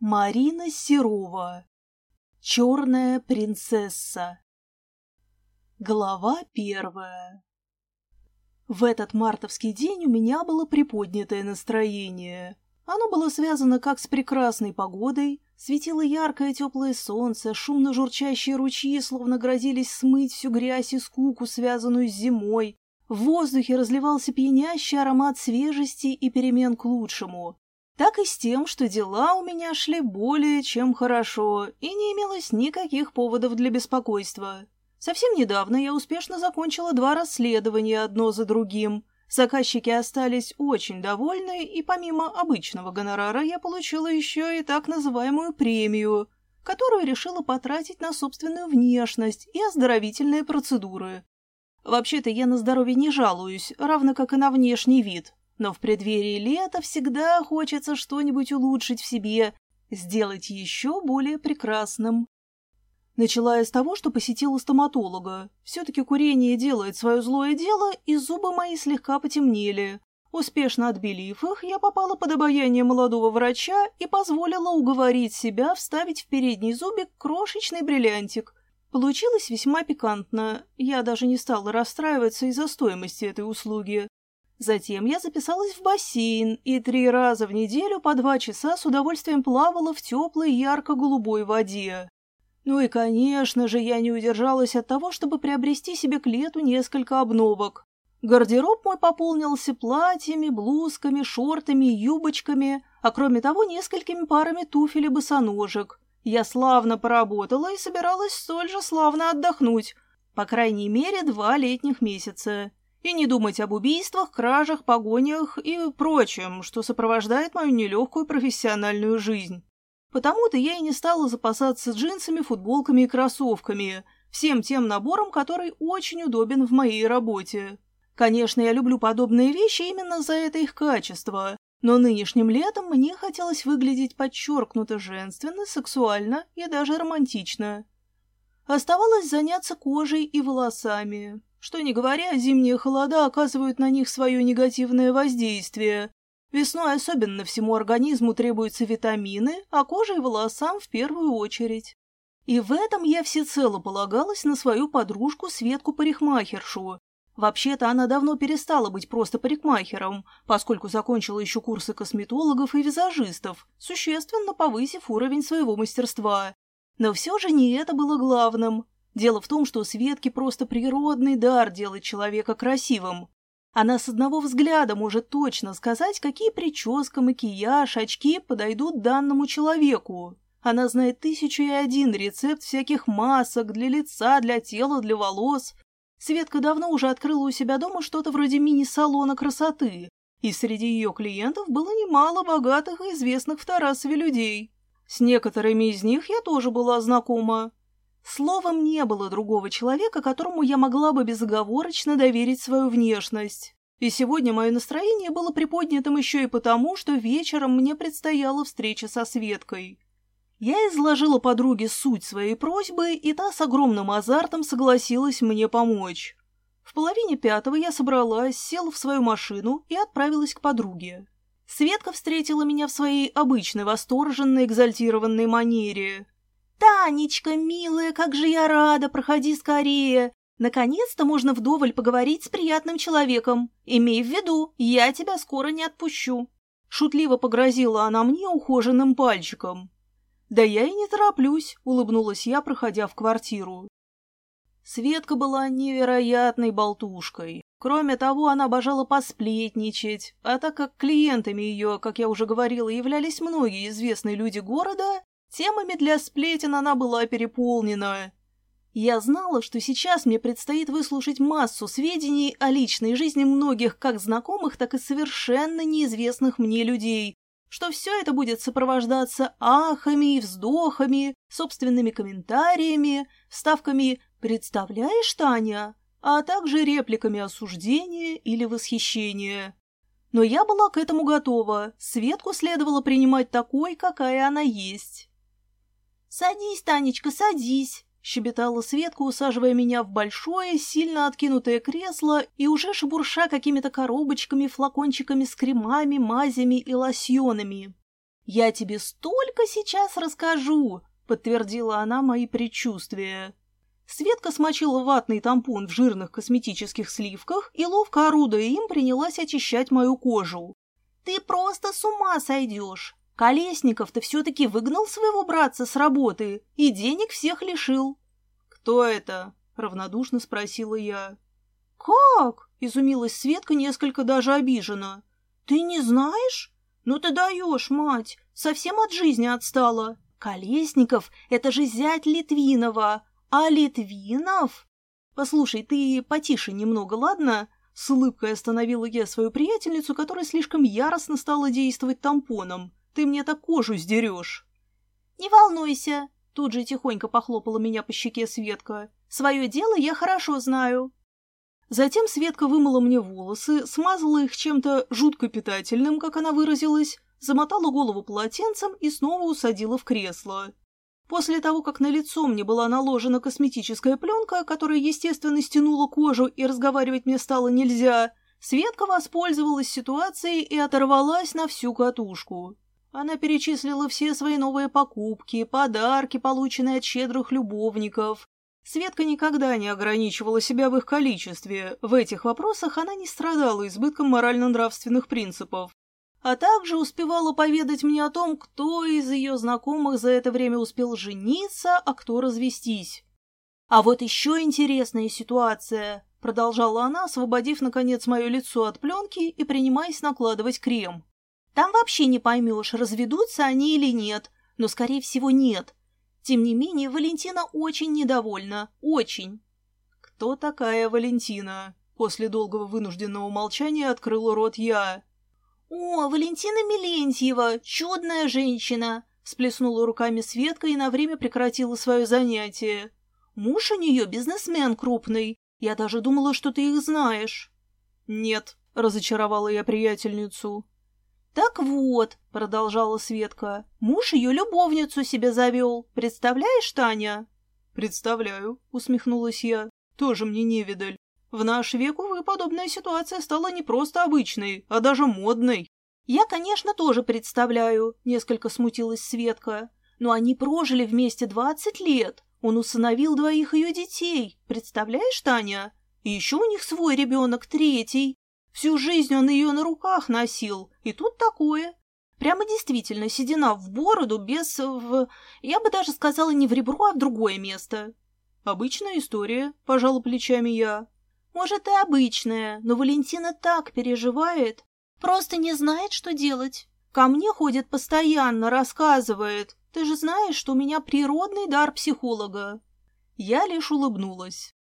Марина Серова. Черная принцесса. Глава первая. В этот мартовский день у меня было приподнятое настроение. Оно было связано как с прекрасной погодой, светило яркое теплое солнце, шумно журчащие ручьи словно грозились смыть всю грязь и скуку, связанную с зимой. В воздухе разливался пьянящий аромат свежести и перемен к лучшему так и с тем, что дела у меня шли более чем хорошо, и не имелось никаких поводов для беспокойства. Совсем недавно я успешно закончила два расследования одно за другим. Заказчики остались очень довольны, и помимо обычного гонорара я получила еще и так называемую премию, которую решила потратить на собственную внешность и оздоровительные процедуры. Вообще-то я на здоровье не жалуюсь, равно как и на внешний вид, но в преддверии лета всегда хочется что-нибудь улучшить в себе, сделать еще более прекрасным. Начала я с того, что посетила стоматолога. Все-таки курение делает свое злое дело, и зубы мои слегка потемнели. Успешно отбелив их, я попала под обаяние молодого врача и позволила уговорить себя вставить в передний зубик крошечный бриллиантик. Получилось весьма пикантно. Я даже не стала расстраиваться из-за стоимости этой услуги. Затем я записалась в бассейн и три раза в неделю по два часа с удовольствием плавала в теплой ярко-голубой воде. Ну и, конечно же, я не удержалась от того, чтобы приобрести себе к лету несколько обновок. Гардероб мой пополнился платьями, блузками, шортами, юбочками, а кроме того несколькими парами туфель и босоножек. Я славно поработала и собиралась столь же славно отдохнуть, по крайней мере, два летних месяца и не думать об убийствах, кражах, погонях и прочем, что сопровождает мою нелегкую профессиональную жизнь. Потому-то я и не стала запасаться джинсами, футболками и кроссовками, всем тем набором, который очень удобен в моей работе. Конечно, я люблю подобные вещи именно за это их качество, но нынешним летом мне хотелось выглядеть подчеркнуто женственно, сексуально и даже романтично. Оставалось заняться кожей и волосами. Что не говоря, зимние холода оказывают на них свое негативное воздействие. Весной особенно всему организму требуются витамины, а коже и волосам в первую очередь. И в этом я всецело полагалась на свою подружку Светку-парикмахершу. Вообще-то она давно перестала быть просто парикмахером, поскольку закончила еще курсы косметологов и визажистов, существенно повысив уровень своего мастерства. Но все же не это было главным. Дело в том, что Светке просто природный дар делать человека красивым. Она с одного взгляда может точно сказать, какие прическа, макияж, очки подойдут данному человеку. Она знает тысячу и один рецепт всяких масок для лица, для тела, для волос. Светка давно уже открыла у себя дома что-то вроде мини-салона красоты, и среди ее клиентов было немало богатых и известных в Тарасове людей. С некоторыми из них я тоже была знакома. Словом, не было другого человека, которому я могла бы безоговорочно доверить свою внешность. И сегодня мое настроение было приподнятым еще и потому, что вечером мне предстояла встреча со Светкой. Я изложила подруге суть своей просьбы, и та с огромным азартом согласилась мне помочь. В половине пятого я собралась, села в свою машину и отправилась к подруге. Светка встретила меня в своей обычной восторженной, экзальтированной манере. «Танечка, милая, как же я рада! Проходи скорее! Наконец-то можно вдоволь поговорить с приятным человеком. Имей в виду, я тебя скоро не отпущу!» Шутливо погрозила она мне ухоженным пальчиком. «Да я и не тороплюсь», — улыбнулась я, проходя в квартиру. Светка была невероятной болтушкой. Кроме того, она обожала посплетничать, а так как клиентами ее, как я уже говорила, являлись многие известные люди города, Темами для сплетен она была переполнена. Я знала, что сейчас мне предстоит выслушать массу сведений о личной жизни многих как знакомых, так и совершенно неизвестных мне людей, что все это будет сопровождаться ахами и вздохами, собственными комментариями, вставками «представляешь, Таня?», а также репликами осуждения или восхищения. Но я была к этому готова, Светку следовало принимать такой, какая она есть. «Садись, Танечка, садись!» — щебетала Светка, усаживая меня в большое, сильно откинутое кресло и уже шебурша какими-то коробочками, флакончиками с кремами, мазями и лосьонами. «Я тебе столько сейчас расскажу!» — подтвердила она мои предчувствия. Светка смочила ватный тампон в жирных косметических сливках и, ловко орудуя им, принялась очищать мою кожу. «Ты просто с ума сойдешь! Колесников ты все-таки выгнал своего братца с работы и денег всех лишил!» «Кто это?» — равнодушно спросила я. «Как?» — изумилась Светка несколько даже обижена. «Ты не знаешь? Ну ты даешь, мать! Совсем от жизни отстала! Колесников — это же зять Литвинова, а Литвинов? Послушай, ты потише немного, ладно? С улыбкой остановила я свою приятельницу, которая слишком яростно стала действовать тампоном. Ты мне так кожу сдерешь. Не волнуйся, тут же тихонько похлопала меня по щеке Светка. Свое дело я хорошо знаю. Затем Светка вымыла мне волосы, смазала их чем-то жутко питательным, как она выразилась, замотала голову полотенцем и снова усадила в кресло. После того, как на лицо мне была наложена косметическая пленка, которая, естественно, стянула кожу и разговаривать мне стало нельзя, Светка воспользовалась ситуацией и оторвалась на всю катушку. Она перечислила все свои новые покупки, подарки, полученные от щедрых любовников. Светка никогда не ограничивала себя в их количестве. В этих вопросах она не страдала избытком морально-нравственных принципов а также успевала поведать мне о том, кто из ее знакомых за это время успел жениться, а кто развестись. «А вот еще интересная ситуация», — продолжала она, освободив, наконец, мое лицо от пленки и принимаясь накладывать крем. «Там вообще не поймешь, разведутся они или нет, но, скорее всего, нет. Тем не менее, Валентина очень недовольна, очень». «Кто такая Валентина?» После долгого вынужденного молчания открыл рот я. «О, Валентина Милентьева, чудная женщина!» Сплеснула руками Светка и на время прекратила свое занятие. «Муж у нее бизнесмен крупный. Я даже думала, что ты их знаешь». «Нет», — разочаровала я приятельницу. «Так вот», — продолжала Светка, — «муж ее любовницу себе завел. Представляешь, Таня?» «Представляю», — усмехнулась я. «Тоже мне невидаль». В наш век, увы, подобная ситуация стала не просто обычной, а даже модной. Я, конечно, тоже представляю, несколько смутилась Светка. Но они прожили вместе двадцать лет. Он усыновил двоих ее детей. Представляешь, Таня? И еще у них свой ребенок, третий. Всю жизнь он ее на руках носил. И тут такое. Прямо действительно седина в бороду, без... В... Я бы даже сказала не в ребро, а в другое место. Обычная история, пожала плечами я. Может, и обычная, но Валентина так переживает, просто не знает, что делать. Ко мне ходит постоянно, рассказывает. Ты же знаешь, что у меня природный дар психолога. Я лишь улыбнулась.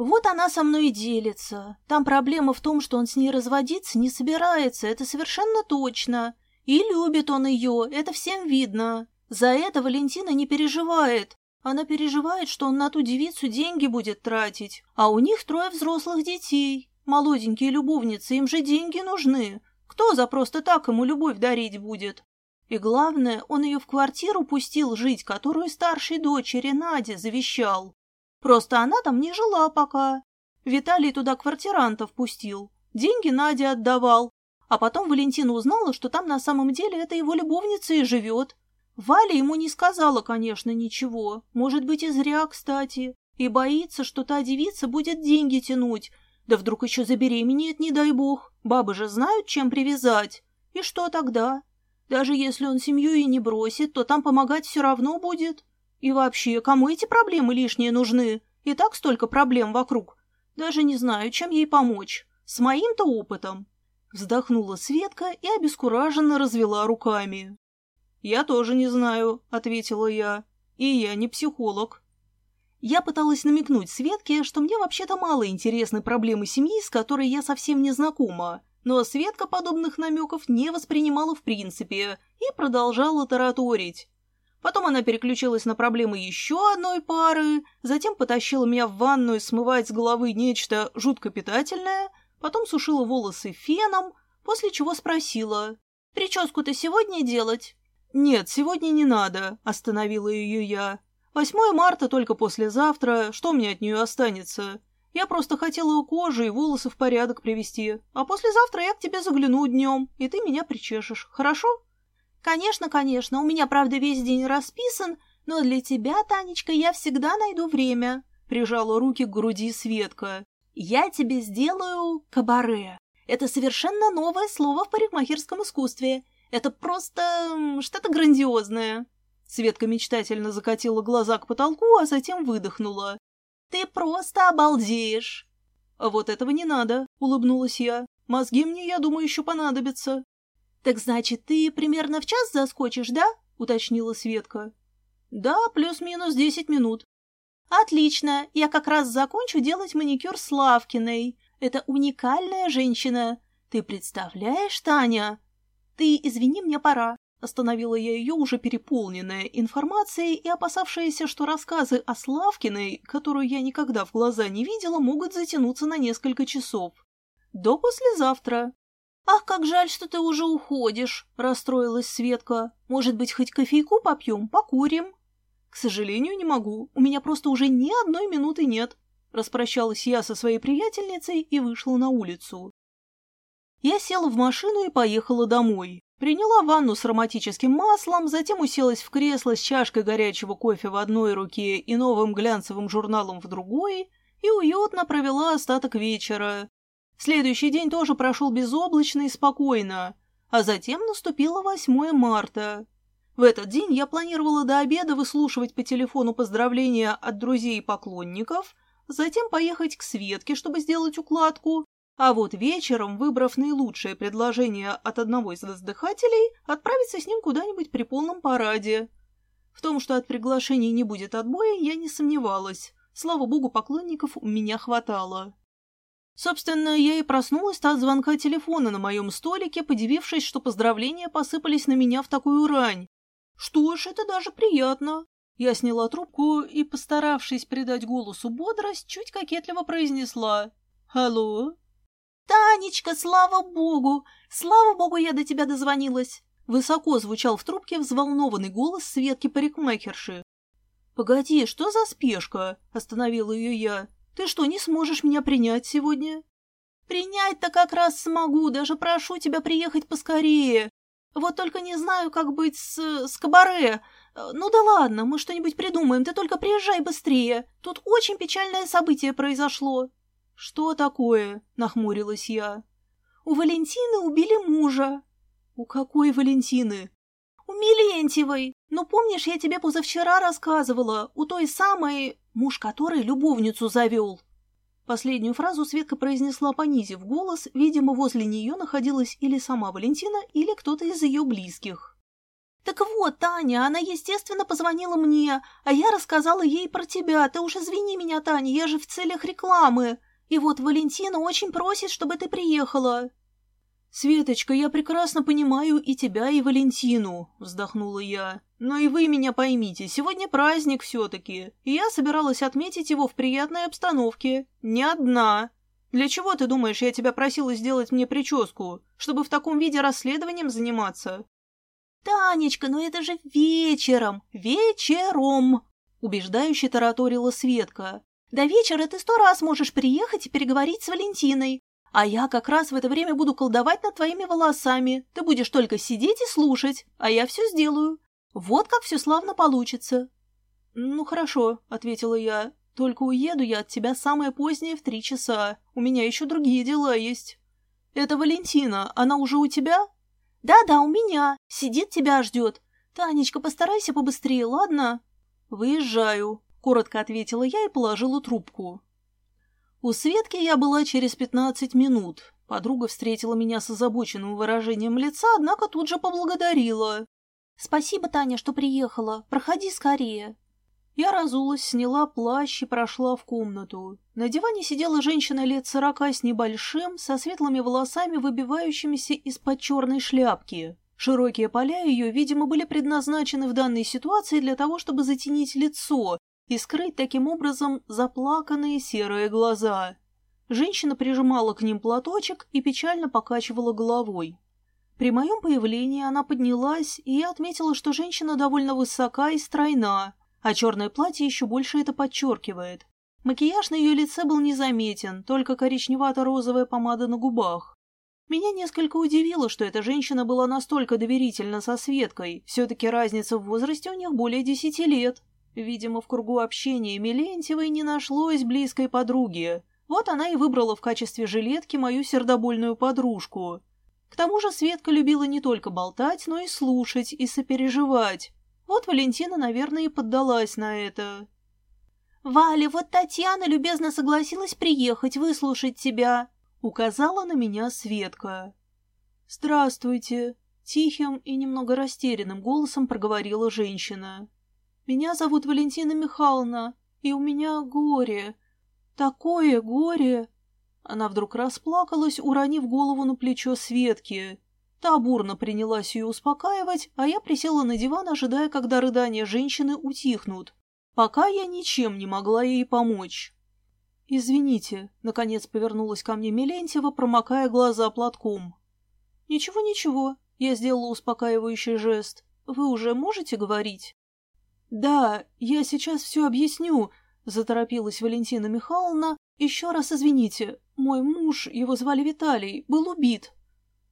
Вот она со мной делится. Там проблема в том, что он с ней разводиться не собирается, это совершенно точно. И любит он ее, это всем видно. За это Валентина не переживает. Она переживает, что он на ту девицу деньги будет тратить, а у них трое взрослых детей. Молоденькие любовницы, им же деньги нужны. Кто за просто так ему любовь дарить будет? И главное, он ее в квартиру пустил жить, которую старшей дочери Наде завещал. Просто она там не жила пока. Виталий туда квартирантов пустил, деньги Наде отдавал. А потом Валентина узнала, что там на самом деле это его любовница и живет. Валя ему не сказала, конечно, ничего. Может быть, и зря, кстати. И боится, что та девица будет деньги тянуть. Да вдруг еще забеременеет, не дай бог. Бабы же знают, чем привязать. И что тогда? Даже если он семью и не бросит, то там помогать все равно будет. И вообще, кому эти проблемы лишние нужны? И так столько проблем вокруг. Даже не знаю, чем ей помочь. С моим-то опытом. Вздохнула Светка и обескураженно развела руками. «Я тоже не знаю», — ответила я. «И я не психолог». Я пыталась намекнуть Светке, что мне вообще-то мало интересны проблемы семьи, с которой я совсем не знакома, но Светка подобных намеков не воспринимала в принципе и продолжала тараторить. Потом она переключилась на проблемы еще одной пары, затем потащила меня в ванную смывать с головы нечто жутко питательное, потом сушила волосы феном, после чего спросила, «Прическу-то сегодня делать?» «Нет, сегодня не надо», — остановила ее я. «8 марта только послезавтра, что мне от нее останется? Я просто хотела у кожи и волосы в порядок привести, а послезавтра я к тебе загляну днем, и ты меня причешешь, хорошо?» «Конечно, конечно, у меня, правда, весь день расписан, но для тебя, Танечка, я всегда найду время», — прижала руки к груди Светка. «Я тебе сделаю кабаре. Это совершенно новое слово в парикмахерском искусстве. Это просто что-то грандиозное». Светка мечтательно закатила глаза к потолку, а затем выдохнула. «Ты просто обалдеешь!» «А вот этого не надо», — улыбнулась я. «Мозги мне, я думаю, еще понадобятся». «Так значит, ты примерно в час заскочишь, да?» — уточнила Светка. «Да, плюс-минус десять минут». «Отлично, я как раз закончу делать маникюр с Лавкиной. Это уникальная женщина. Ты представляешь, Таня?» «Ты извини, мне пора». Остановила я ее, уже переполненная информацией и опасавшаяся, что рассказы о Славкиной, которую я никогда в глаза не видела, могут затянуться на несколько часов. До послезавтра. «Ах, как жаль, что ты уже уходишь!» – расстроилась Светка. «Может быть, хоть кофейку попьем, покурим?» «К сожалению, не могу. У меня просто уже ни одной минуты нет». Распрощалась я со своей приятельницей и вышла на улицу. Я села в машину и поехала домой. Приняла ванну с ароматическим маслом, затем уселась в кресло с чашкой горячего кофе в одной руке и новым глянцевым журналом в другой и уютно провела остаток вечера. Следующий день тоже прошел безоблачно и спокойно, а затем наступило 8 марта. В этот день я планировала до обеда выслушивать по телефону поздравления от друзей и поклонников, затем поехать к Светке, чтобы сделать укладку, а вот вечером, выбрав наилучшее предложение от одного из воздыхателей, отправиться с ним куда-нибудь при полном параде. В том, что от приглашений не будет отбоя, я не сомневалась. Слава богу, поклонников у меня хватало. Собственно, я и проснулась от звонка телефона на моем столике, подивившись, что поздравления посыпались на меня в такую рань. Что ж, это даже приятно. Я сняла трубку и, постаравшись придать голосу бодрость, чуть кокетливо произнесла «Алло?» «Танечка, слава богу! Слава богу, я до тебя дозвонилась!» Высоко звучал в трубке взволнованный голос Светки парикмахерши. «Погоди, что за спешка?» – остановила ее я. «Ты что, не сможешь меня принять сегодня?» «Принять-то как раз смогу, даже прошу тебя приехать поскорее. Вот только не знаю, как быть с... с кабаре. Ну да ладно, мы что-нибудь придумаем, ты только приезжай быстрее. Тут очень печальное событие произошло». «Что такое?» – нахмурилась я. «У Валентины убили мужа». «У какой Валентины?» «У Милентьевой. Ну, помнишь, я тебе позавчера рассказывала, у той самой, муж которой любовницу завел». Последнюю фразу Светка произнесла, понизив голос, видимо, возле нее находилась или сама Валентина, или кто-то из ее близких. «Так вот, Таня, она, естественно, позвонила мне, а я рассказала ей про тебя. Ты уж извини меня, Таня, я же в целях рекламы. И вот Валентина очень просит, чтобы ты приехала». «Светочка, я прекрасно понимаю и тебя, и Валентину», — вздохнула я. «Но и вы меня поймите, сегодня праздник все-таки, и я собиралась отметить его в приятной обстановке. Не одна. Для чего, ты думаешь, я тебя просила сделать мне прическу? Чтобы в таком виде расследованием заниматься?» «Танечка, ну это же вечером! Вечером!» — убеждающе тараторила Светка. До вечера ты сто раз можешь приехать и переговорить с Валентиной. А я как раз в это время буду колдовать над твоими волосами. Ты будешь только сидеть и слушать, а я все сделаю. Вот как все славно получится». «Ну, хорошо», — ответила я. «Только уеду я от тебя самое позднее в три часа. У меня еще другие дела есть». «Это Валентина. Она уже у тебя?» «Да-да, у меня. Сидит, тебя ждет. Танечка, постарайся побыстрее, ладно?» «Выезжаю», — коротко ответила я и положила трубку. У Светки я была через пятнадцать минут. Подруга встретила меня с озабоченным выражением лица, однако тут же поблагодарила. «Спасибо, Таня, что приехала. Проходи скорее». Я разулась, сняла плащ и прошла в комнату. На диване сидела женщина лет сорока с небольшим, со светлыми волосами, выбивающимися из-под черной шляпки. Широкие поля ее, видимо, были предназначены в данной ситуации для того, чтобы затенить лицо, и скрыть таким образом заплаканные серые глаза. Женщина прижимала к ним платочек и печально покачивала головой. При моем появлении она поднялась, и отметила, что женщина довольно высока и стройна, а черное платье еще больше это подчеркивает. Макияж на ее лице был незаметен, только коричневато-розовая помада на губах. Меня несколько удивило, что эта женщина была настолько доверительна со Светкой. Все-таки разница в возрасте у них более десяти лет. Видимо, в кругу общения Милентьевой не нашлось близкой подруги. Вот она и выбрала в качестве жилетки мою сердобольную подружку. К тому же Светка любила не только болтать, но и слушать, и сопереживать. Вот Валентина, наверное, и поддалась на это. «Валя, вот Татьяна любезно согласилась приехать, выслушать тебя», — указала на меня Светка. «Здравствуйте», — тихим и немного растерянным голосом проговорила женщина. «Меня зовут Валентина Михайловна, и у меня горе. Такое горе!» Она вдруг расплакалась, уронив голову на плечо Светки. Та бурно принялась ее успокаивать, а я присела на диван, ожидая, когда рыдания женщины утихнут. Пока я ничем не могла ей помочь. «Извините», — наконец повернулась ко мне Мелентьева, промокая глаза платком. «Ничего-ничего», — я сделала успокаивающий жест. «Вы уже можете говорить?» «Да, я сейчас все объясню», — заторопилась Валентина Михайловна. «Еще раз извините, мой муж, его звали Виталий, был убит».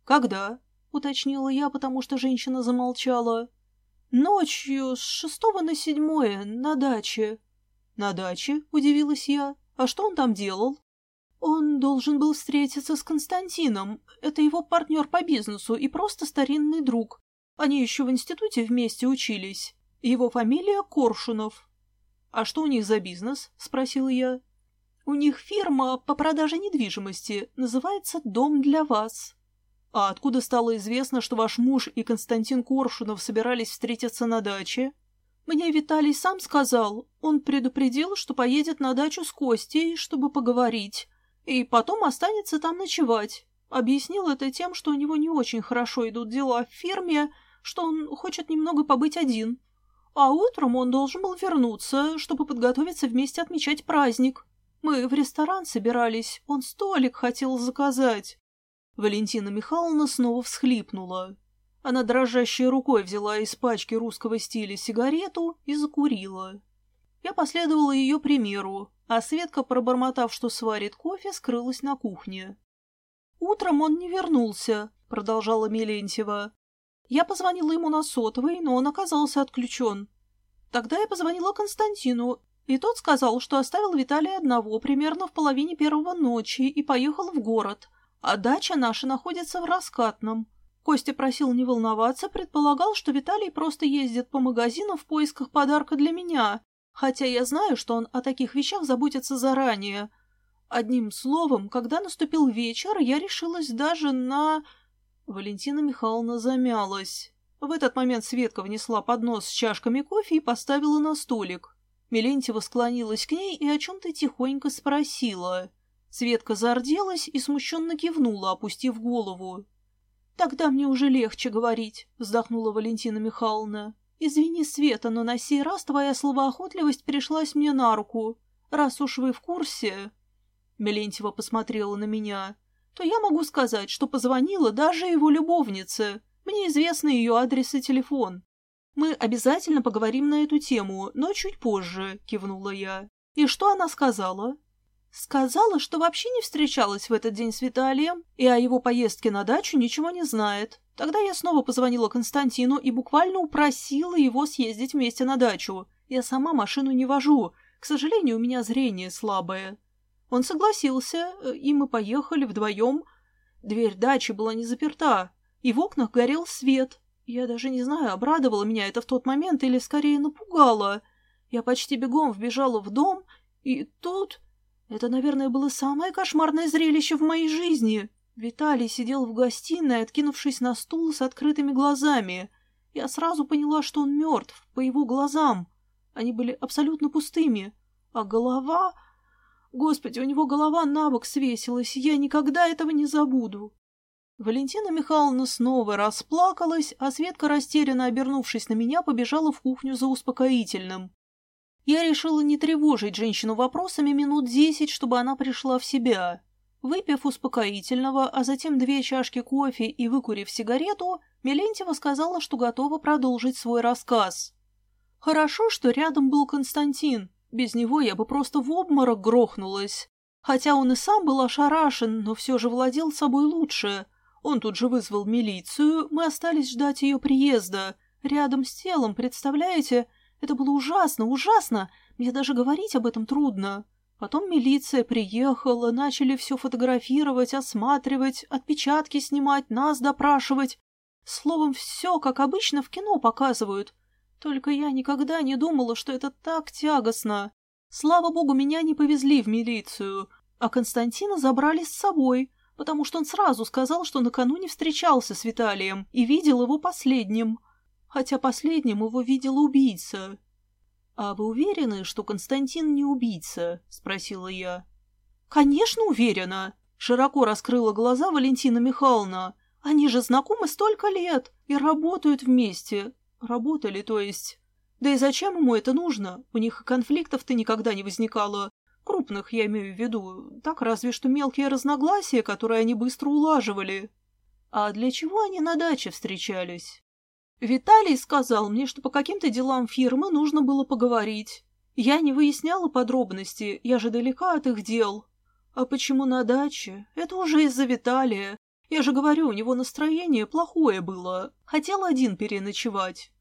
«Когда?» — уточнила я, потому что женщина замолчала. «Ночью с шестого на седьмое, на даче». «На даче?» — удивилась я. «А что он там делал?» «Он должен был встретиться с Константином. Это его партнер по бизнесу и просто старинный друг. Они еще в институте вместе учились. Его фамилия Коршунов». «А что у них за бизнес?» — спросила я. «У них фирма по продаже недвижимости. Называется «Дом для вас». А откуда стало известно, что ваш муж и Константин Коршунов собирались встретиться на даче? Мне Виталий сам сказал. Он предупредил, что поедет на дачу с Костей, чтобы поговорить. И потом останется там ночевать. Объяснил это тем, что у него не очень хорошо идут дела в фирме, что он хочет немного побыть один. А утром он должен был вернуться, чтобы подготовиться вместе отмечать праздник. Мы в ресторан собирались, он столик хотел заказать. Валентина Михайловна снова всхлипнула. Она дрожащей рукой взяла из пачки русского стиля сигарету и закурила. Я последовала ее примеру, а Светка, пробормотав, что сварит кофе, скрылась на кухне. «Утром он не вернулся», — продолжала Мелентьева. «Я позвонила ему на сотовый, но он оказался отключен. Тогда я позвонила Константину, и тот сказал, что оставил Виталия одного примерно в половине первого ночи и поехал в город, а дача наша находится в Раскатном. Костя просил не волноваться, предполагал, что Виталий просто ездит по магазину в поисках подарка для меня, хотя я знаю, что он о таких вещах заботится заранее. Одним словом, когда наступил вечер, я решилась даже на... Валентина Михайловна замялась. В этот момент Светка внесла поднос с чашками кофе и поставила на столик. Мелентьева склонилась к ней и о чем-то тихонько спросила. Светка зарделась и смущенно кивнула, опустив голову. «Тогда мне уже легче говорить», — вздохнула Валентина Михайловна. «Извини, Света, но на сей раз твоя словоохотливость пришлась мне на руку. Раз уж вы в курсе...» Мелентьева посмотрела на меня. «То я могу сказать, что позвонила даже его любовнице. Мне известны ее адрес и телефон. Мы обязательно поговорим на эту тему, но чуть позже», — кивнула я. «И что она сказала?» Сказала, что вообще не встречалась в этот день с Виталием и о его поездке на дачу ничего не знает. Тогда я снова позвонила Константину и буквально упросила его съездить вместе на дачу. Я сама машину не вожу. К сожалению, у меня зрение слабое. Он согласился, и мы поехали вдвоем. Дверь дачи была не заперта, и в окнах горел свет. Я даже не знаю, обрадовало меня это в тот момент или скорее напугало. Я почти бегом вбежала в дом, и тут... Это, наверное, было самое кошмарное зрелище в моей жизни. Виталий сидел в гостиной, откинувшись на стул с открытыми глазами. Я сразу поняла, что он мертв, по его глазам. Они были абсолютно пустыми. А голова... Господи, у него голова на бок свесилась, я никогда этого не забуду. Валентина Михайловна снова расплакалась, а Светка, растерянно обернувшись на меня, побежала в кухню за успокоительным. Я решила не тревожить женщину вопросами минут десять, чтобы она пришла в себя. Выпив успокоительного, а затем две чашки кофе и выкурив сигарету, Мелентьева сказала, что готова продолжить свой рассказ. Хорошо, что рядом был Константин. Без него я бы просто в обморок грохнулась. Хотя он и сам был ошарашен, но все же владел собой лучше. Он тут же вызвал милицию, мы остались ждать ее приезда. Рядом с телом, представляете? Это было ужасно, ужасно. Мне даже говорить об этом трудно. Потом милиция приехала, начали все фотографировать, осматривать, отпечатки снимать, нас допрашивать. Словом, все, как обычно в кино показывают. Только я никогда не думала, что это так тягостно. Слава богу, меня не повезли в милицию, а Константина забрали с собой, потому что он сразу сказал, что накануне встречался с Виталием и видел его последним. Хотя последним его видел убийца. «А вы уверены, что Константин не убийца?» — спросила я. «Конечно уверена!» — широко раскрыла глаза Валентина Михайловна. «Они же знакомы столько лет и работают вместе. Работали, то есть. Да и зачем ему это нужно? У них конфликтов-то никогда не возникало. Крупных, я имею в виду. Так разве что мелкие разногласия, которые они быстро улаживали. А для чего они на даче встречались? Виталий сказал мне, что по каким-то делам фирмы нужно было поговорить. Я не выясняла подробности, я же далека от их дел. А почему на даче? Это уже из-за Виталия. Я же говорю, у него настроение плохое было. Хотел один переночевать.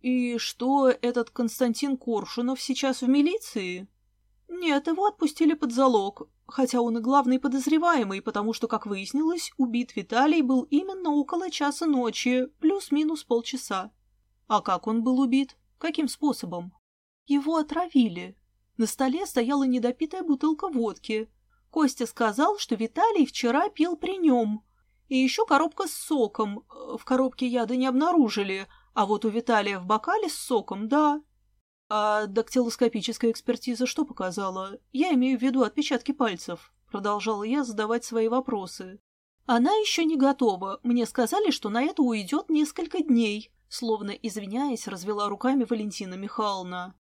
И что, этот Константин Коршунов сейчас в милиции? Нет, его отпустили под залог, хотя он и главный подозреваемый, потому что, как выяснилось, убит Виталий был именно около часа ночи, плюс-минус полчаса. А как он был убит? Каким способом? Его отравили. На столе стояла недопитая бутылка водки. Костя сказал, что Виталий вчера пил при нем, и еще коробка с соком. Э, в коробке яда не обнаружили, а вот у Виталия в бокале с соком, да. А дактилоскопическая экспертиза что показала? Я имею в виду отпечатки пальцев. Продолжала я задавать свои вопросы. Она еще не готова. Мне сказали, что на это уйдет несколько дней. Словно извиняясь, развела руками Валентина Михайловна.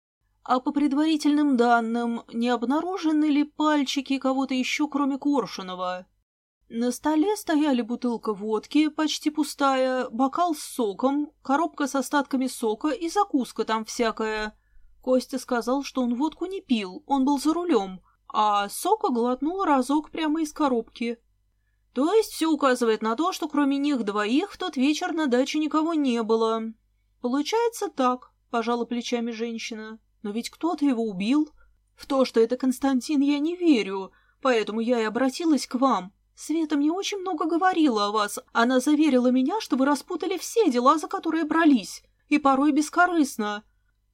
А по предварительным данным, не обнаружены ли пальчики кого-то еще, кроме Коршунова? На столе стояли бутылка водки, почти пустая, бокал с соком, коробка с остатками сока и закуска там всякая. Костя сказал, что он водку не пил, он был за рулем, а сока глотнул разок прямо из коробки. То есть все указывает на то, что кроме них двоих в тот вечер на даче никого не было. Получается так, пожала плечами женщина. Но ведь кто-то его убил. В то, что это Константин, я не верю, поэтому я и обратилась к вам. Света мне очень много говорила о вас. Она заверила меня, что вы распутали все дела, за которые брались, и порой бескорыстно.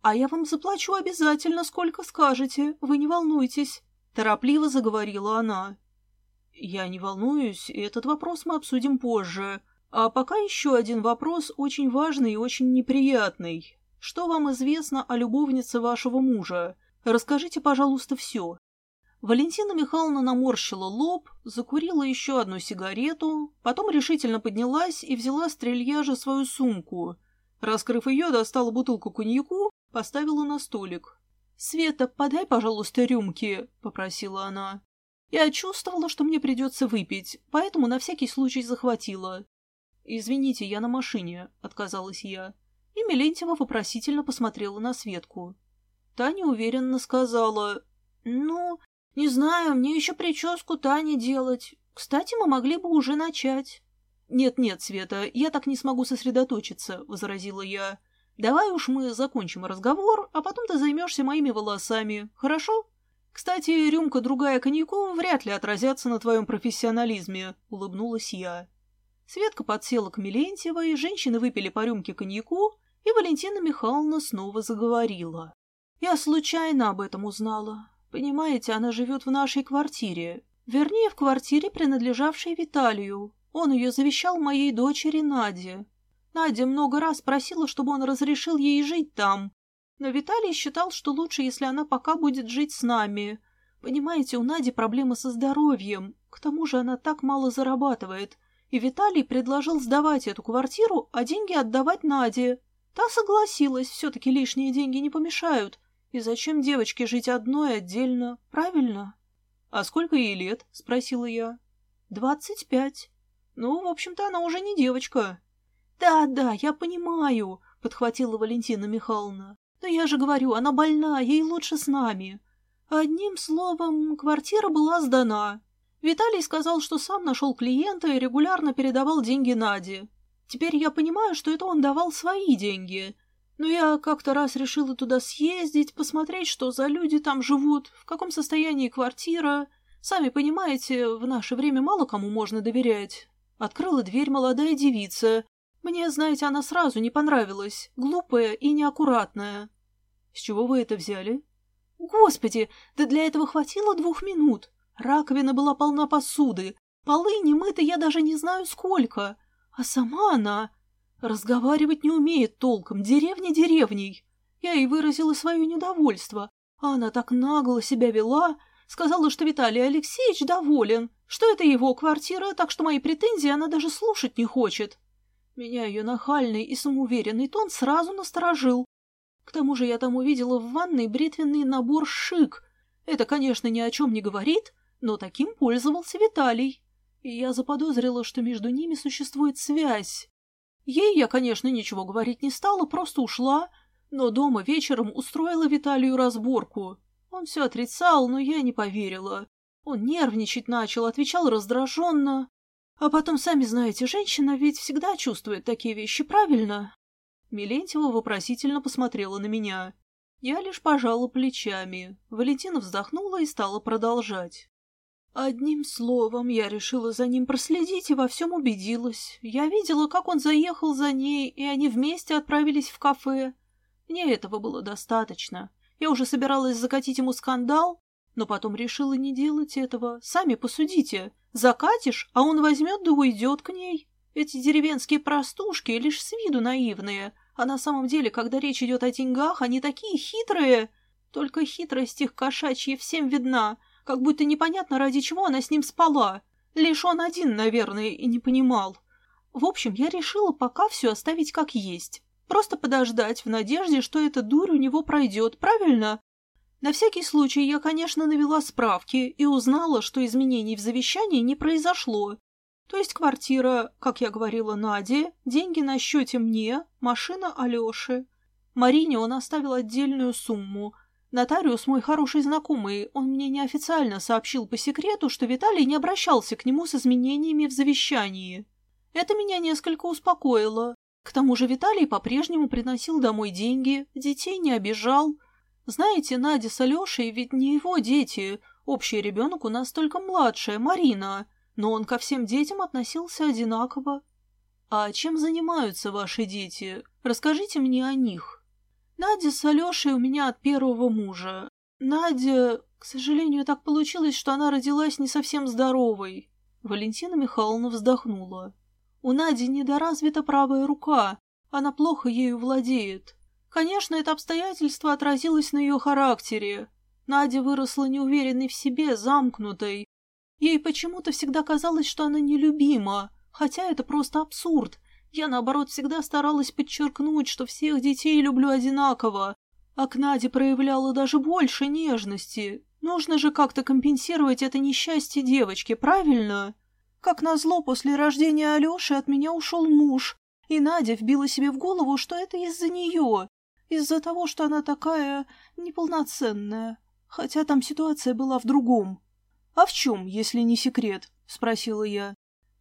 А я вам заплачу обязательно, сколько скажете, вы не волнуйтесь. Торопливо заговорила она. Я не волнуюсь, этот вопрос мы обсудим позже. А пока еще один вопрос, очень важный и очень неприятный. Что вам известно о любовнице вашего мужа? Расскажите, пожалуйста, все. Валентина Михайловна наморщила лоб, закурила еще одну сигарету, потом решительно поднялась и взяла с трильяжа свою сумку. Раскрыв ее, достала бутылку коньяку, поставила на столик. «Света, подай, пожалуйста, рюмки», — попросила она. Я чувствовала, что мне придется выпить, поэтому на всякий случай захватила. «Извините, я на машине», — отказалась я. И Мелентьева вопросительно посмотрела на Светку. Таня уверенно сказала, «Ну, «Не знаю, мне еще прическу Тане делать. Кстати, мы могли бы уже начать». «Нет-нет, Света, я так не смогу сосредоточиться», — возразила я. «Давай уж мы закончим разговор, а потом ты займешься моими волосами, хорошо?» «Кстати, рюмка другая коньяку вряд ли отразятся на твоем профессионализме», — улыбнулась я. Светка подсела к Милентьевой, женщины выпили по рюмке коньяку, и Валентина Михайловна снова заговорила. «Я случайно об этом узнала. Понимаете, она живет в нашей квартире. Вернее, в квартире, принадлежавшей Виталию. Он ее завещал моей дочери Наде. Надя много раз просила, чтобы он разрешил ей жить там. Но Виталий считал, что лучше, если она пока будет жить с нами. Понимаете, у Нади проблемы со здоровьем. К тому же она так мало зарабатывает. И Виталий предложил сдавать эту квартиру, а деньги отдавать Наде. Та согласилась, все-таки лишние деньги не помешают. И зачем девочке жить одной отдельно, правильно? — А сколько ей лет? — спросила я. — Двадцать пять. Ну, в общем-то, она уже не девочка. Да, — Да-да, я понимаю, — подхватила Валентина Михайловна. — Но я же говорю, она больна, ей лучше с нами. Одним словом, квартира была сдана. Виталий сказал, что сам нашел клиента и регулярно передавал деньги Наде. Теперь я понимаю, что это он давал свои деньги. Но я как-то раз решила туда съездить, посмотреть, что за люди там живут, в каком состоянии квартира. Сами понимаете, в наше время мало кому можно доверять. Открыла дверь молодая девица. Мне, знаете, она сразу не понравилась. Глупая и неаккуратная. С чего вы это взяли? Господи, да для этого хватило двух минут. Раковина была полна посуды. Полы не мыты я даже не знаю сколько. А сама она... Разговаривать не умеет толком, деревня деревней. Я ей выразила свое недовольство, а она так нагло себя вела, сказала, что Виталий Алексеевич доволен, что это его квартира, так что мои претензии она даже слушать не хочет. Меня ее нахальный и самоуверенный тон сразу насторожил. К тому же я там увидела в ванной бритвенный набор шик. Это, конечно, ни о чем не говорит, но таким пользовался Виталий. И я заподозрила, что между ними существует связь. Ей я, конечно, ничего говорить не стала, просто ушла, но дома вечером устроила Виталию разборку. Он все отрицал, но я не поверила. Он нервничать начал, отвечал раздраженно. А потом, сами знаете, женщина ведь всегда чувствует такие вещи, правильно? Милентьева вопросительно посмотрела на меня. Я лишь пожала плечами. Валентина вздохнула и стала продолжать. Одним словом, я решила за ним проследить и во всем убедилась. Я видела, как он заехал за ней, и они вместе отправились в кафе. Мне этого было достаточно. Я уже собиралась закатить ему скандал, но потом решила не делать этого. Сами посудите. Закатишь, а он возьмет да уйдет к ней. Эти деревенские простушки лишь с виду наивные, а на самом деле, когда речь идет о деньгах, они такие хитрые. Только хитрость их кошачья всем видна, как будто непонятно, ради чего она с ним спала. Лишь он один, наверное, и не понимал. В общем, я решила пока все оставить как есть. Просто подождать, в надежде, что эта дурь у него пройдет, правильно? На всякий случай я, конечно, навела справки и узнала, что изменений в завещании не произошло. То есть квартира, как я говорила Наде, деньги на счете мне, машина Алёши. Марине он оставил отдельную сумму – Нотариус мой хороший знакомый, он мне неофициально сообщил по секрету, что Виталий не обращался к нему с изменениями в завещании. Это меня несколько успокоило. К тому же Виталий по-прежнему приносил домой деньги, детей не обижал. Знаете, Надя с Алешей ведь не его дети, общий ребенок у нас только младшая, Марина, но он ко всем детям относился одинаково. А чем занимаются ваши дети? Расскажите мне о них. Надя с Алешей у меня от первого мужа. Надя, к сожалению, так получилось, что она родилась не совсем здоровой. Валентина Михайловна вздохнула. У Нади недоразвита правая рука, она плохо ею владеет. Конечно, это обстоятельство отразилось на ее характере. Надя выросла неуверенной в себе, замкнутой. Ей почему-то всегда казалось, что она нелюбима, хотя это просто абсурд, я, наоборот, всегда старалась подчеркнуть, что всех детей люблю одинаково, а к Наде проявляла даже больше нежности. Нужно же как-то компенсировать это несчастье девочки, правильно? Как назло, после рождения Алёши от меня ушел муж, и Надя вбила себе в голову, что это из-за нее, из-за того, что она такая неполноценная, хотя там ситуация была в другом. «А в чем, если не секрет?» — спросила я.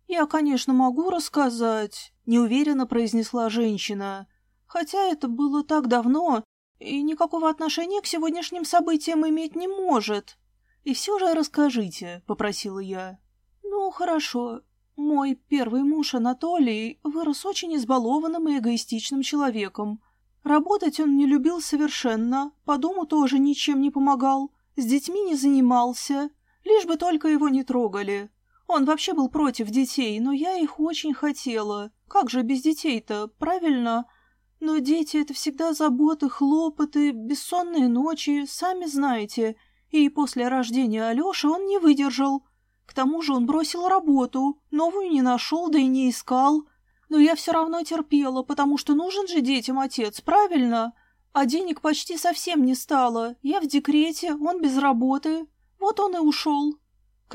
«Я, конечно, могу рассказать», — неуверенно произнесла женщина. «Хотя это было так давно, и никакого отношения к сегодняшним событиям иметь не может. И все же расскажите», — попросила я. «Ну, хорошо. Мой первый муж Анатолий вырос очень избалованным и эгоистичным человеком. Работать он не любил совершенно, по дому тоже ничем не помогал, с детьми не занимался, лишь бы только его не трогали. Он вообще был против детей, но я их очень хотела. Как же без детей-то, правильно? Но дети — это всегда заботы, хлопоты, бессонные ночи, сами знаете. И после рождения Алёши он не выдержал. К тому же он бросил работу, новую не нашел, да и не искал. Но я все равно терпела, потому что нужен же детям отец, правильно? А денег почти совсем не стало. Я в декрете, он без работы. Вот он и ушел.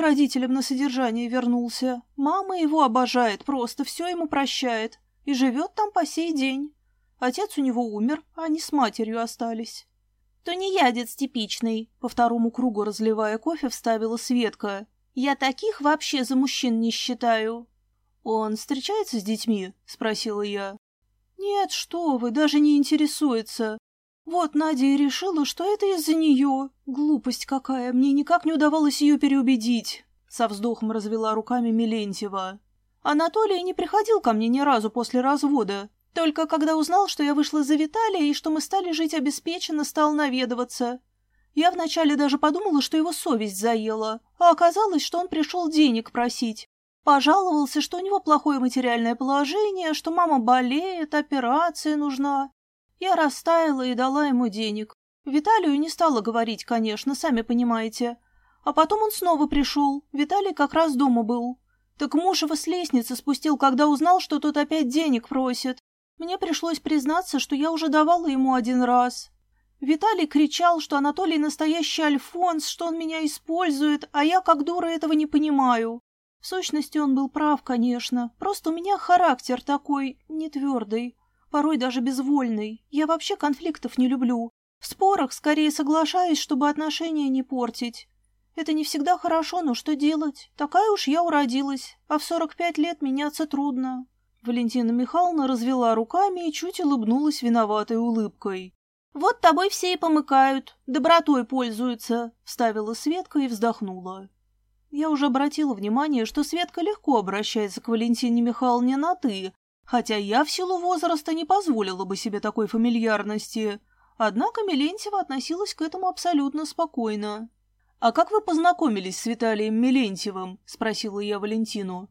Родителям на содержание вернулся. Мама его обожает, просто все ему прощает. И живет там по сей день. Отец у него умер, а они с матерью остались. То не ядец типичный, по второму кругу разливая кофе, вставила Светка. Я таких вообще за мужчин не считаю. Он встречается с детьми? Спросила я. Нет, что вы, даже не интересуется. Вот Надя и решила, что это из-за нее. Глупость какая, мне никак не удавалось ее переубедить. Со вздохом развела руками Милентьева. Анатолий не приходил ко мне ни разу после развода. Только когда узнал, что я вышла за Виталия и что мы стали жить обеспеченно, стал наведываться. Я вначале даже подумала, что его совесть заела, а оказалось, что он пришел денег просить. Пожаловался, что у него плохое материальное положение, что мама болеет, операция нужна. Я растаяла и дала ему денег. Виталию не стала говорить, конечно, сами понимаете. А потом он снова пришел. Виталий как раз дома был. Так муж его с лестницы спустил, когда узнал, что тот опять денег просит. Мне пришлось признаться, что я уже давала ему один раз. Виталий кричал, что Анатолий настоящий альфонс, что он меня использует, а я как дура этого не понимаю. В сущности, он был прав, конечно. Просто у меня характер такой, не твердый, порой даже безвольный. Я вообще конфликтов не люблю. В спорах скорее соглашаюсь, чтобы отношения не портить. Это не всегда хорошо, но что делать? Такая уж я уродилась, а в сорок пять лет меняться трудно. Валентина Михайловна развела руками и чуть улыбнулась виноватой улыбкой. «Вот тобой все и помыкают, добротой пользуются», — вставила Светка и вздохнула. Я уже обратила внимание, что Светка легко обращается к Валентине Михайловне на «ты», хотя я в силу возраста не позволила бы себе такой фамильярности. Однако Мелентьева относилась к этому абсолютно спокойно. «А как вы познакомились с Виталием Мелентьевым?» — спросила я Валентину.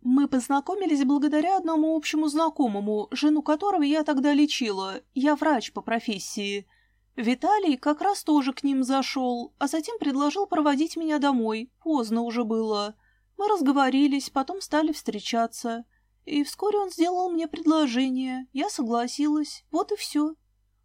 Мы познакомились благодаря одному общему знакомому, жену которого я тогда лечила. Я врач по профессии. Виталий как раз тоже к ним зашел, а затем предложил проводить меня домой. Поздно уже было. Мы разговорились, потом стали встречаться. И вскоре он сделал мне предложение. Я согласилась. Вот и все.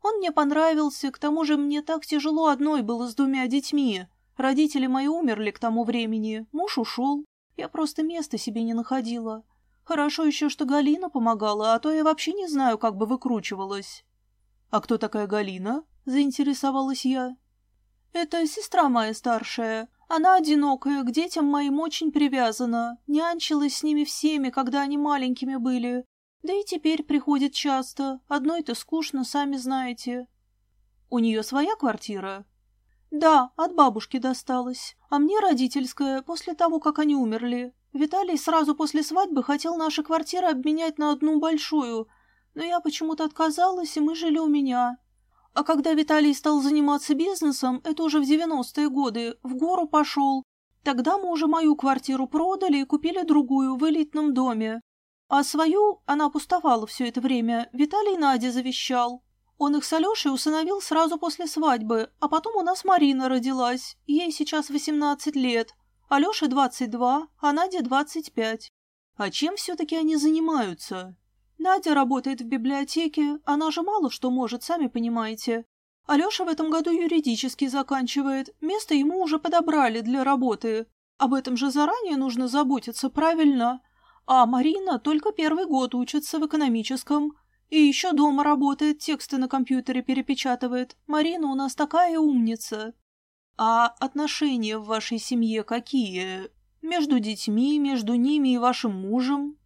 Он мне понравился, к тому же мне так тяжело одной было с двумя детьми. Родители мои умерли к тому времени, муж ушел. Я просто места себе не находила. Хорошо еще, что Галина помогала, а то я вообще не знаю, как бы выкручивалась. — А кто такая Галина? — заинтересовалась я. — Это сестра моя старшая. Она одинокая, к детям моим очень привязана. Нянчилась с ними всеми, когда они маленькими были. Да и теперь приходит часто. Одной-то скучно, сами знаете. — У нее своя квартира? Да, от бабушки досталось. А мне родительская, после того, как они умерли. Виталий сразу после свадьбы хотел наши квартиры обменять на одну большую, но я почему-то отказалась, и мы жили у меня. А когда Виталий стал заниматься бизнесом, это уже в девяностые годы, в гору пошел. Тогда мы уже мою квартиру продали и купили другую в элитном доме. А свою, она пустовала все это время, Виталий Наде завещал. Он их с Алешей усыновил сразу после свадьбы, а потом у нас Марина родилась. Ей сейчас 18 лет. Алёше 22, а Наде 25. А чем все-таки они занимаются? Надя работает в библиотеке, она же мало что может, сами понимаете. Алёша в этом году юридически заканчивает, место ему уже подобрали для работы. Об этом же заранее нужно заботиться, правильно? А Марина только первый год учится в экономическом. И еще дома работает, тексты на компьютере перепечатывает. Марина у нас такая умница. А отношения в вашей семье какие? Между детьми, между ними и вашим мужем?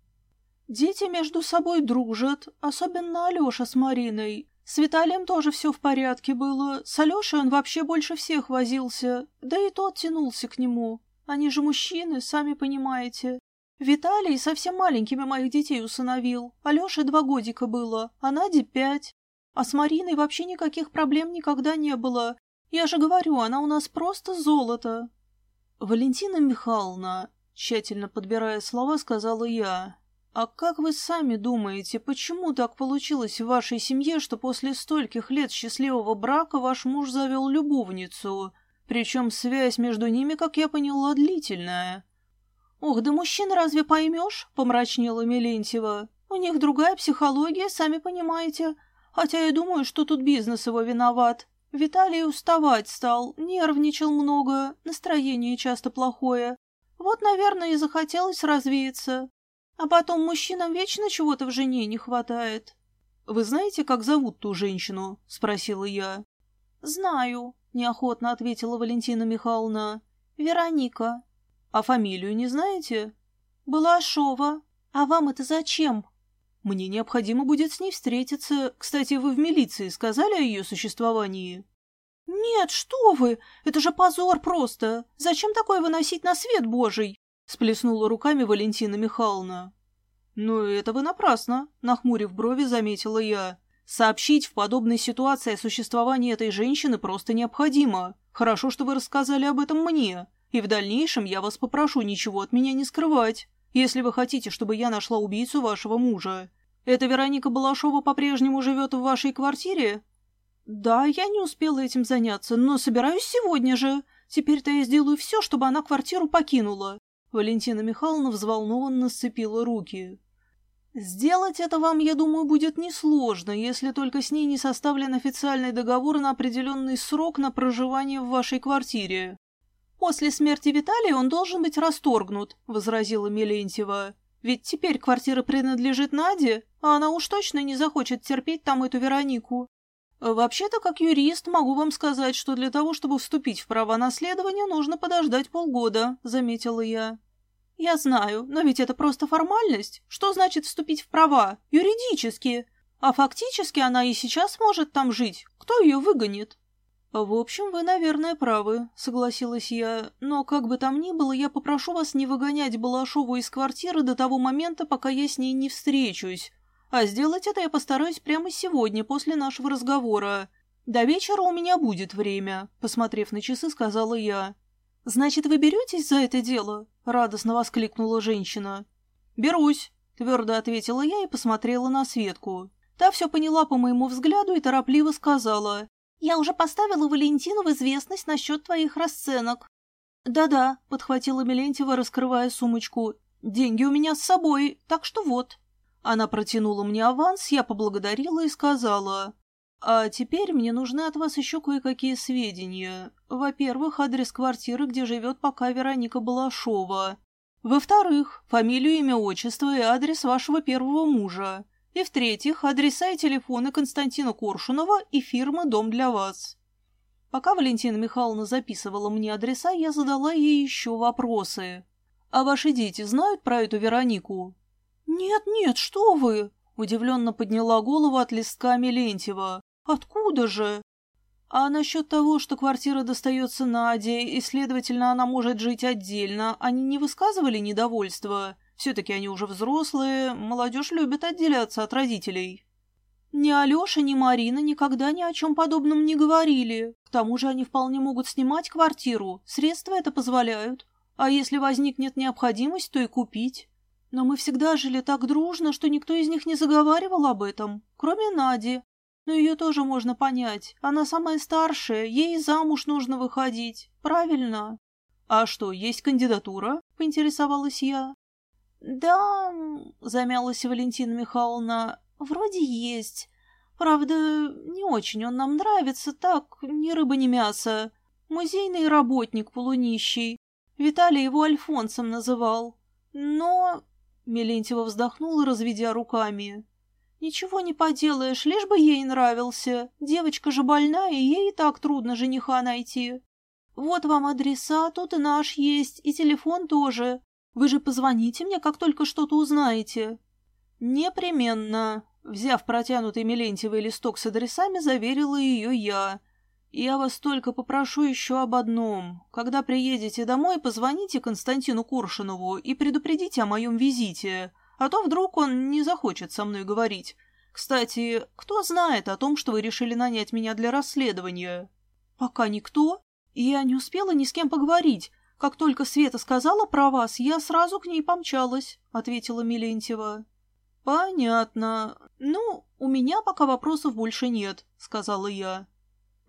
Дети между собой дружат, особенно Алеша с Мариной. С Виталием тоже все в порядке было. С Алешей он вообще больше всех возился, да и тот тянулся к нему. Они же мужчины, сами понимаете. Виталий совсем маленькими моих детей усыновил. Алёше два годика было, а Наде пять. А с Мариной вообще никаких проблем никогда не было. Я же говорю, она у нас просто золото. Валентина Михайловна, тщательно подбирая слова, сказала я. А как вы сами думаете, почему так получилось в вашей семье, что после стольких лет счастливого брака ваш муж завел любовницу? Причем связь между ними, как я поняла, длительная. «Ох, да мужчин разве поймешь?» — помрачнела Мелентьева. «У них другая психология, сами понимаете. Хотя я думаю, что тут бизнес его виноват. Виталий уставать стал, нервничал много, настроение часто плохое. Вот, наверное, и захотелось развеяться. А потом мужчинам вечно чего-то в жене не хватает». «Вы знаете, как зовут ту женщину?» — спросила я. «Знаю», — неохотно ответила Валентина Михайловна. «Вероника». А фамилию не знаете? Балашова. А вам это зачем? Мне необходимо будет с ней встретиться. Кстати, вы в милиции сказали о ее существовании? Нет, что вы! Это же позор просто! Зачем такое выносить на свет божий? Сплеснула руками Валентина Михайловна. «Ну, это вы напрасно», — нахмурив брови, заметила я. «Сообщить в подобной ситуации о существовании этой женщины просто необходимо. Хорошо, что вы рассказали об этом мне, и в дальнейшем я вас попрошу ничего от меня не скрывать, если вы хотите, чтобы я нашла убийцу вашего мужа. Эта Вероника Балашова по-прежнему живет в вашей квартире?» «Да, я не успела этим заняться, но собираюсь сегодня же. Теперь-то я сделаю все, чтобы она квартиру покинула. Валентина Михайловна взволнованно сцепила руки. «Сделать это вам, я думаю, будет несложно, если только с ней не составлен официальный договор на определенный срок на проживание в вашей квартире». «После смерти Виталия он должен быть расторгнут», — возразила Мелентьева. «Ведь теперь квартира принадлежит Наде, а она уж точно не захочет терпеть там эту Веронику. Вообще-то, как юрист, могу вам сказать, что для того, чтобы вступить в права наследования, нужно подождать полгода, заметила я. Я знаю, но ведь это просто формальность. Что значит вступить в права? Юридически. А фактически она и сейчас может там жить. Кто ее выгонит? «В общем, вы, наверное, правы», — согласилась я. «Но как бы там ни было, я попрошу вас не выгонять Балашову из квартиры до того момента, пока я с ней не встречусь. А сделать это я постараюсь прямо сегодня, после нашего разговора. До вечера у меня будет время», — посмотрев на часы, сказала я. «Значит, вы беретесь за это дело?» — радостно воскликнула женщина. «Берусь», — твердо ответила я и посмотрела на Светку. Та все поняла по моему взгляду и торопливо сказала. «Я уже поставила Валентину в известность насчет твоих расценок». «Да-да», — подхватила Мелентьева, раскрывая сумочку. «Деньги у меня с собой, так что вот». Она протянула мне аванс, я поблагодарила и сказала, «А теперь мне нужны от вас еще кое-какие сведения. Во-первых, адрес квартиры, где живет пока Вероника Балашова. Во-вторых, фамилию, имя, отчество и адрес вашего первого мужа. И в-третьих, адреса и телефоны Константина Коршунова и фирмы «Дом для вас». Пока Валентина Михайловна записывала мне адреса, я задала ей еще вопросы. «А ваши дети знают про эту Веронику?» «Нет, нет, что вы!» — удивленно подняла голову от листка Мелентьева. «Откуда же?» «А насчет того, что квартира достается Наде, и, следовательно, она может жить отдельно, они не высказывали недовольства? Все-таки они уже взрослые, молодежь любит отделяться от родителей». Ни Алеша, ни Марина никогда ни о чем подобном не говорили. К тому же они вполне могут снимать квартиру, средства это позволяют. А если возникнет необходимость, то и купить. Но мы всегда жили так дружно, что никто из них не заговаривал об этом, кроме Нади. Но ее тоже можно понять. Она самая старшая, ей замуж нужно выходить. Правильно? А что, есть кандидатура? Поинтересовалась я. Да, замялась Валентина Михайловна, вроде есть. Правда, не очень он нам нравится, так, ни рыба, ни мясо. Музейный работник полунищий. Виталий его Альфонсом называл. Но Мелентьева вздохнула, разведя руками. «Ничего не поделаешь, лишь бы ей нравился. Девочка же больная, и ей и так трудно жениха найти. Вот вам адреса, тут и наш есть, и телефон тоже. Вы же позвоните мне, как только что-то узнаете». «Непременно», — взяв протянутый Мелентьевый листок с адресами, заверила ее я — «Я вас только попрошу еще об одном. Когда приедете домой, позвоните Константину Куршинову и предупредите о моем визите, а то вдруг он не захочет со мной говорить. Кстати, кто знает о том, что вы решили нанять меня для расследования?» «Пока никто. Я не успела ни с кем поговорить. Как только Света сказала про вас, я сразу к ней помчалась», — ответила Милентьева. «Понятно. Ну, у меня пока вопросов больше нет», — сказала я.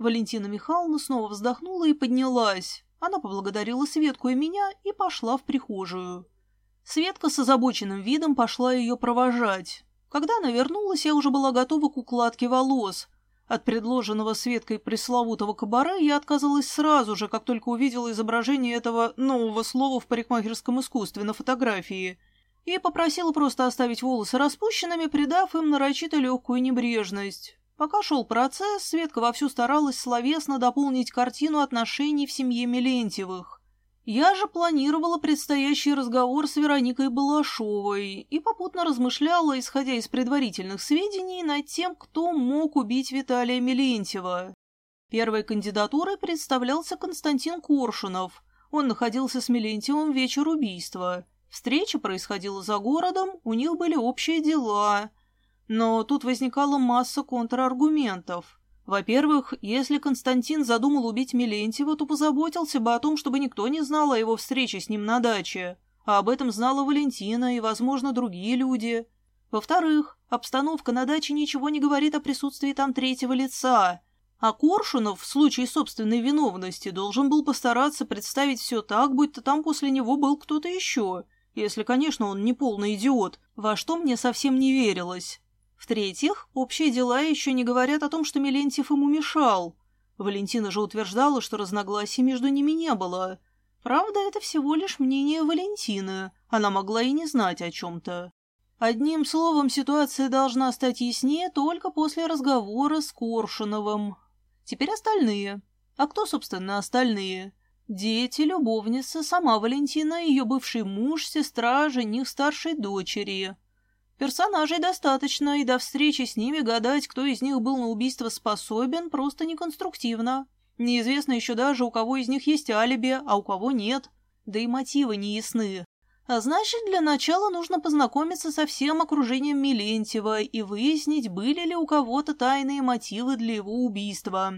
Валентина Михайловна снова вздохнула и поднялась. Она поблагодарила Светку и меня и пошла в прихожую. Светка с озабоченным видом пошла ее провожать. Когда она вернулась, я уже была готова к укладке волос. От предложенного Светкой пресловутого кабаре я отказалась сразу же, как только увидела изображение этого нового слова в парикмахерском искусстве на фотографии, и попросила просто оставить волосы распущенными, придав им нарочито легкую небрежность. Пока шел процесс, Светка вовсю старалась словесно дополнить картину отношений в семье Мелентьевых. Я же планировала предстоящий разговор с Вероникой Балашовой и попутно размышляла, исходя из предварительных сведений, над тем, кто мог убить Виталия Мелентьева. Первой кандидатурой представлялся Константин Коршунов. Он находился с Мелентьевым вечер убийства. Встреча происходила за городом, у них были общие дела. Но тут возникала масса контраргументов. Во-первых, если Константин задумал убить Мелентьева, то позаботился бы о том, чтобы никто не знал о его встрече с ним на даче. А об этом знала Валентина и, возможно, другие люди. Во-вторых, обстановка на даче ничего не говорит о присутствии там третьего лица. А Коршунов в случае собственной виновности должен был постараться представить все так, будто там после него был кто-то еще. Если, конечно, он не полный идиот, во что мне совсем не верилось. В-третьих, общие дела еще не говорят о том, что Мелентьев ему мешал. Валентина же утверждала, что разногласий между ними не было. Правда, это всего лишь мнение Валентины. Она могла и не знать о чем-то. Одним словом, ситуация должна стать яснее только после разговора с Коршуновым. Теперь остальные. А кто, собственно, остальные? Дети, любовница, сама Валентина, ее бывший муж, сестра, жених старшей дочери. Персонажей достаточно, и до встречи с ними гадать, кто из них был на убийство способен, просто неконструктивно. Неизвестно еще даже, у кого из них есть алиби, а у кого нет. Да и мотивы не ясны. А значит, для начала нужно познакомиться со всем окружением Милентьева и выяснить, были ли у кого-то тайные мотивы для его убийства.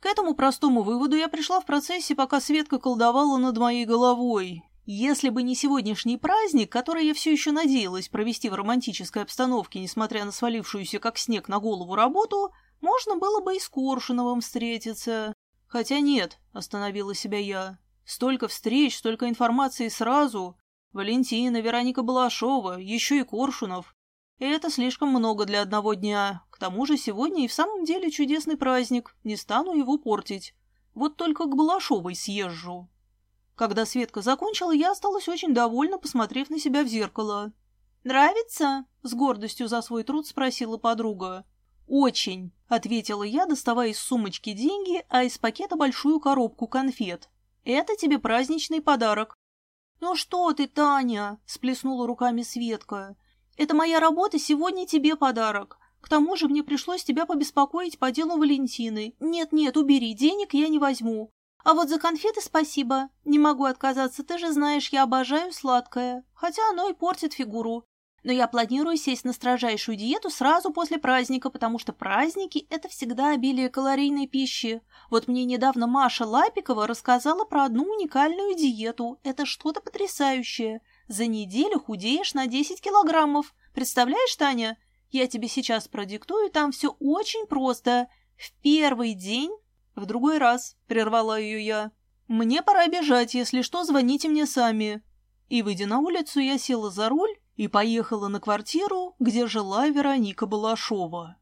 К этому простому выводу я пришла в процессе, пока Светка колдовала над моей головой. Если бы не сегодняшний праздник, который я все еще надеялась провести в романтической обстановке, несмотря на свалившуюся как снег на голову работу, можно было бы и с Коршуновым встретиться. Хотя нет, остановила себя я. Столько встреч, столько информации сразу. Валентина, Вероника Балашова, еще и Коршунов. И это слишком много для одного дня. К тому же сегодня и в самом деле чудесный праздник. Не стану его портить. Вот только к Балашовой съезжу. Когда Светка закончила, я осталась очень довольна, посмотрев на себя в зеркало. «Нравится?» — с гордостью за свой труд спросила подруга. «Очень», — ответила я, доставая из сумочки деньги, а из пакета большую коробку конфет. «Это тебе праздничный подарок». «Ну что ты, Таня?» — сплеснула руками Светка. «Это моя работа, сегодня тебе подарок. К тому же мне пришлось тебя побеспокоить по делу Валентины. Нет-нет, убери, денег я не возьму. А вот за конфеты спасибо. Не могу отказаться, ты же знаешь, я обожаю сладкое. Хотя оно и портит фигуру. Но я планирую сесть на строжайшую диету сразу после праздника, потому что праздники – это всегда обилие калорийной пищи. Вот мне недавно Маша Лапикова рассказала про одну уникальную диету. Это что-то потрясающее. За неделю худеешь на 10 килограммов. Представляешь, Таня? Я тебе сейчас продиктую, там все очень просто. В первый день «В другой раз», — прервала ее я. «Мне пора бежать, если что, звоните мне сами». И, выйдя на улицу, я села за руль и поехала на квартиру, где жила Вероника Балашова.